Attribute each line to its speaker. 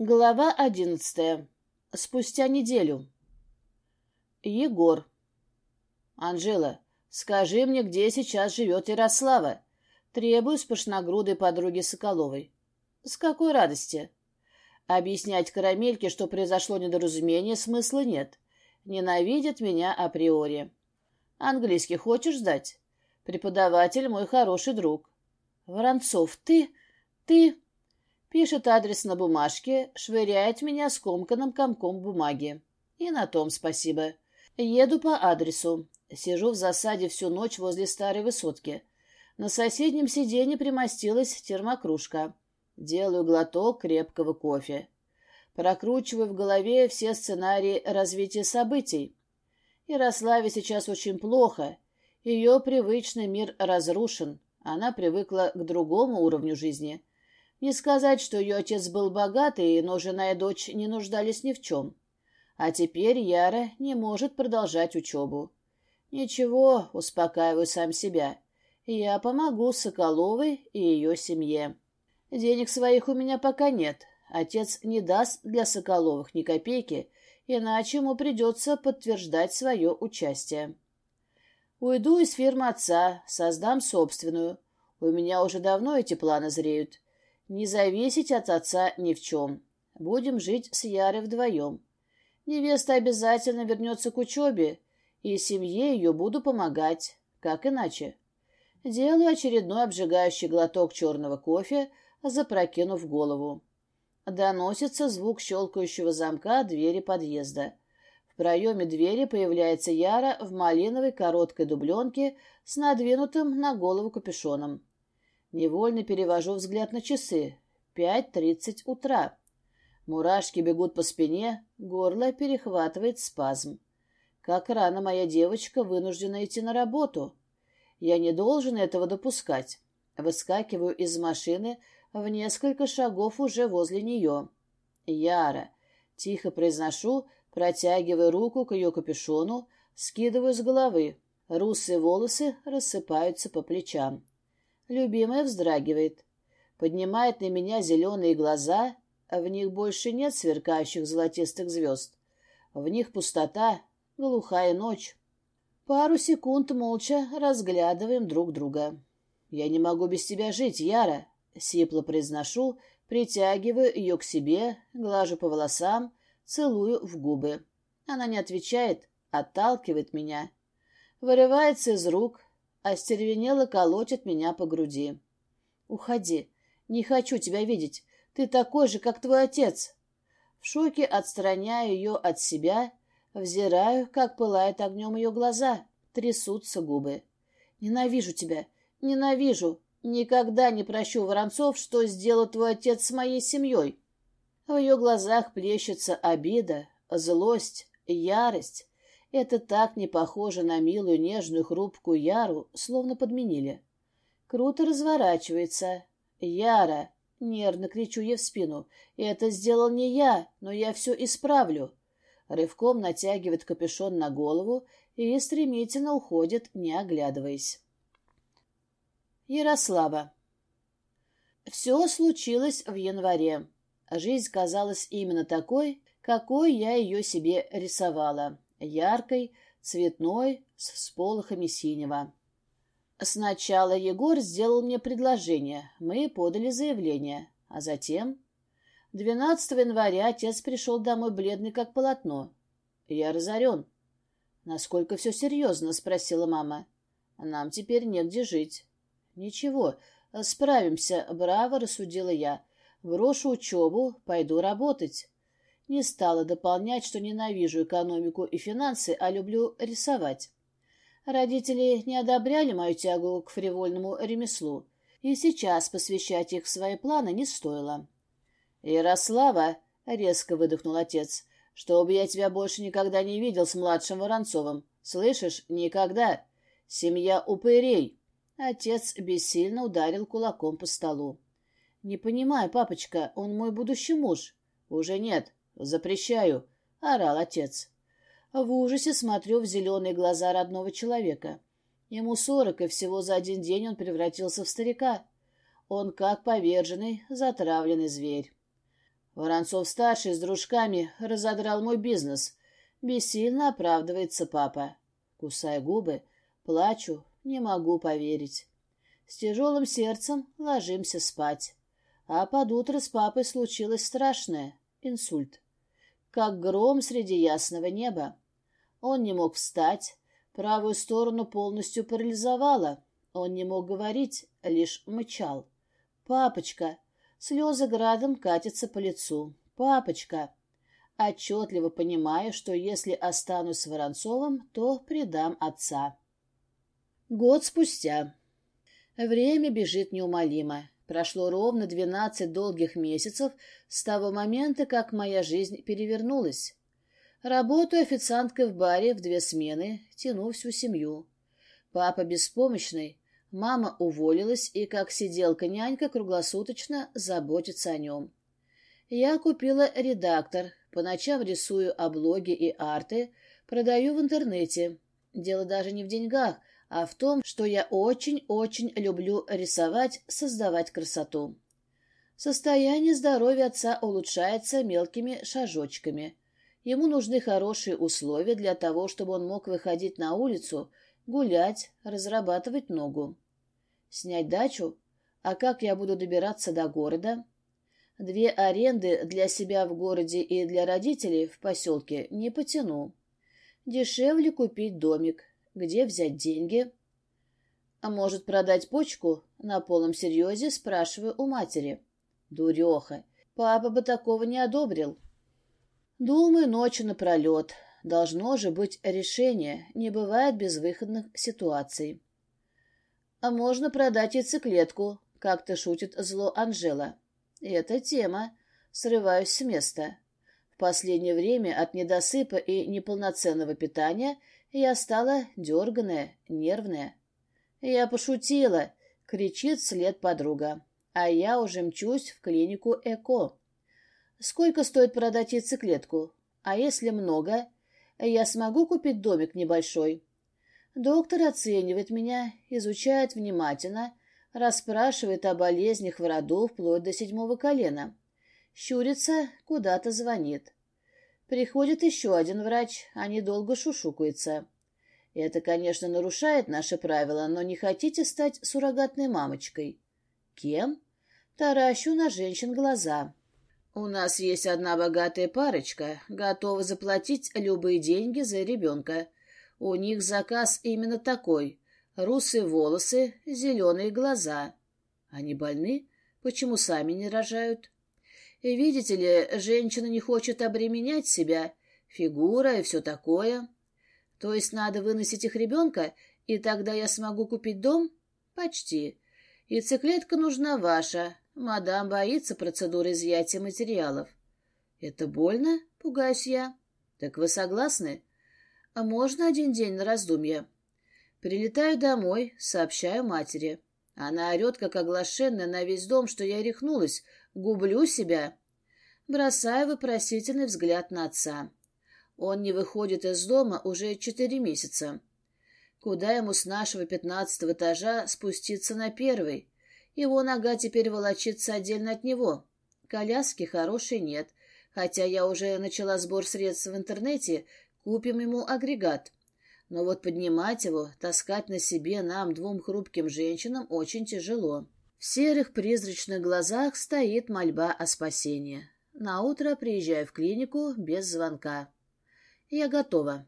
Speaker 1: Глава одиннадцатая. Спустя неделю. Егор. «Анжела, скажи мне, где сейчас живет Ярослава?» Требую с пышногрудой подруги Соколовой. «С какой радости?» Объяснять карамельке, что произошло недоразумение, смысла нет. Ненавидят меня априори. «Английский хочешь сдать?» «Преподаватель мой хороший друг». «Воронцов, ты... ты...» Пишет адрес на бумажке, швыряет меня скомканным комком бумаги. И на том спасибо. Еду по адресу. Сижу в засаде всю ночь возле старой высотки. На соседнем сиденье примостилась термокружка. Делаю глоток крепкого кофе. Прокручиваю в голове все сценарии развития событий. Ярославе сейчас очень плохо. Ее привычный мир разрушен. Она привыкла к другому уровню жизни — не сказать, что ее отец был богатый, но жена и дочь не нуждались ни в чем. А теперь Яра не может продолжать учебу. Ничего, успокаиваю сам себя. Я помогу Соколовой и ее семье. Денег своих у меня пока нет. Отец не даст для Соколовых ни копейки, иначе ему придется подтверждать свое участие. Уйду из фирмы отца, создам собственную. У меня уже давно эти планы зреют. Не зависеть от отца ни в чем. Будем жить с Ярой вдвоем. Невеста обязательно вернется к учебе, и семье ее буду помогать. Как иначе? Делаю очередной обжигающий глоток черного кофе, запрокинув голову. Доносится звук щелкающего замка двери подъезда. В проеме двери появляется Яра в малиновой короткой дубленке с надвинутым на голову капюшоном. Невольно перевожу взгляд на часы. Пять тридцать утра. Мурашки бегут по спине, горло перехватывает спазм. Как рано моя девочка вынуждена идти на работу. Я не должен этого допускать. Выскакиваю из машины, в несколько шагов уже возле нее. Яра. Тихо произношу, протягивая руку к ее капюшону, скидываю с головы. Русые волосы рассыпаются по плечам. Любимая вздрагивает, поднимает на меня зеленые глаза, а в них больше нет сверкающих золотистых звезд. В них пустота, глухая ночь. Пару секунд молча разглядываем друг друга. «Я не могу без тебя жить, Яра», — сипло произношу, притягиваю ее к себе, глажу по волосам, целую в губы. Она не отвечает, отталкивает меня. Вырывается из рук, остервенело колотит меня по груди. «Уходи. Не хочу тебя видеть. Ты такой же, как твой отец». В шоке отстраняю ее от себя, взираю, как пылает огнем ее глаза, трясутся губы. «Ненавижу тебя. Ненавижу. Никогда не прощу Воронцов, что сделал твой отец с моей семьей». В ее глазах плещется обида, злость, ярость. Это так не похоже на милую, нежную, хрупкую Яру, словно подменили. Круто разворачивается. «Яра!» — нервно кричу ей в спину. «Это сделал не я, но я все исправлю». Рывком натягивает капюшон на голову и стремительно уходит, не оглядываясь. Ярослава. Все случилось в январе. Жизнь казалась именно такой, какой я ее себе рисовала яркой, цветной, с всполохами синего. Сначала Егор сделал мне предложение, мы подали заявление, а затем... 12 января отец пришел домой бледный, как полотно. Я разорен. «Насколько все серьезно?» — спросила мама. «Нам теперь негде жить». «Ничего, справимся», — браво рассудила я. «Брошу учебу, пойду работать». Не стала дополнять, что ненавижу экономику и финансы, а люблю рисовать. Родители не одобряли мою тягу к фривольному ремеслу, и сейчас посвящать их в свои планы не стоило. «Ярослава!» — резко выдохнул отец. «Чтобы я тебя больше никогда не видел с младшим Воронцовым. Слышишь? Никогда! Семья упырей!» Отец бессильно ударил кулаком по столу. «Не понимаю, папочка, он мой будущий муж». «Уже нет. «Запрещаю!» — орал отец. В ужасе смотрю в зеленые глаза родного человека. Ему сорок, и всего за один день он превратился в старика. Он как поверженный, затравленный зверь. Воронцов-старший с дружками разодрал мой бизнес. Бессильно оправдывается папа. Кусая губы, плачу, не могу поверить. С тяжелым сердцем ложимся спать. А под утро с папой случилось страшное — инсульт. Как гром среди ясного неба. Он не мог встать, правую сторону полностью парализовало. Он не мог говорить, лишь мычал. «Папочка!» Слезы градом катятся по лицу. «Папочка!» Отчетливо понимаю, что если останусь с Воронцовым, то предам отца. Год спустя. Время бежит неумолимо. Прошло ровно двенадцать долгих месяцев с того момента, как моя жизнь перевернулась. Работаю официанткой в баре в две смены, тяну всю семью. Папа беспомощный, мама уволилась и, как сиделка-нянька, круглосуточно заботится о нем. Я купила редактор, по ночам рисую облоги и арты, продаю в интернете. Дело даже не в деньгах, а в том, что я очень-очень люблю рисовать, создавать красоту. Состояние здоровья отца улучшается мелкими шажочками – Ему нужны хорошие условия для того, чтобы он мог выходить на улицу, гулять, разрабатывать ногу. Снять дачу? А как я буду добираться до города? Две аренды для себя в городе и для родителей в поселке не потяну. Дешевле купить домик. Где взять деньги? А может, продать почку? На полном серьезе спрашиваю у матери. Дуреха. Папа бы такого не одобрил. Думаю, ночью напролет. Должно же быть решение, не бывает безвыходных ситуаций. А можно продать яйцеклетку, как-то шутит зло Анжела. Это тема. Срываюсь с места. В последнее время от недосыпа и неполноценного питания я стала дерганая, нервная. Я пошутила, кричит вслед подруга. А я уже мчусь в клинику ЭКО. Сколько стоит продать яйцеклетку? А если много? Я смогу купить домик небольшой? Доктор оценивает меня, изучает внимательно, расспрашивает о болезнях в роду вплоть до седьмого колена. Щурится, куда-то звонит. Приходит еще один врач, они долго шушукаются. Это, конечно, нарушает наши правила, но не хотите стать суррогатной мамочкой? Кем? Таращу на женщин глаза. «У нас есть одна богатая парочка, готова заплатить любые деньги за ребенка. У них заказ именно такой. Русые волосы, зеленые глаза. Они больны? Почему сами не рожают? И видите ли, женщина не хочет обременять себя, фигура и все такое. То есть надо выносить их ребенка, и тогда я смогу купить дом? Почти. И циклетка нужна ваша, Мадам боится процедуры изъятия материалов. Это больно? Пугаюсь я. Так вы согласны? А можно один день на раздумье? Прилетаю домой, сообщаю матери. Она орет, как оглашенная на весь дом, что я рехнулась, гублю себя. Бросаю вопросительный взгляд на отца. Он не выходит из дома уже четыре месяца. Куда ему с нашего пятнадцатого этажа спуститься на первый? Его нога теперь волочится отдельно от него. Коляски хорошей нет, хотя я уже начала сбор средств в интернете, купим ему агрегат. Но вот поднимать его, таскать на себе нам, двум хрупким женщинам, очень тяжело. В серых призрачных глазах стоит мольба о спасении. На утро приезжаю в клинику без звонка. Я готова.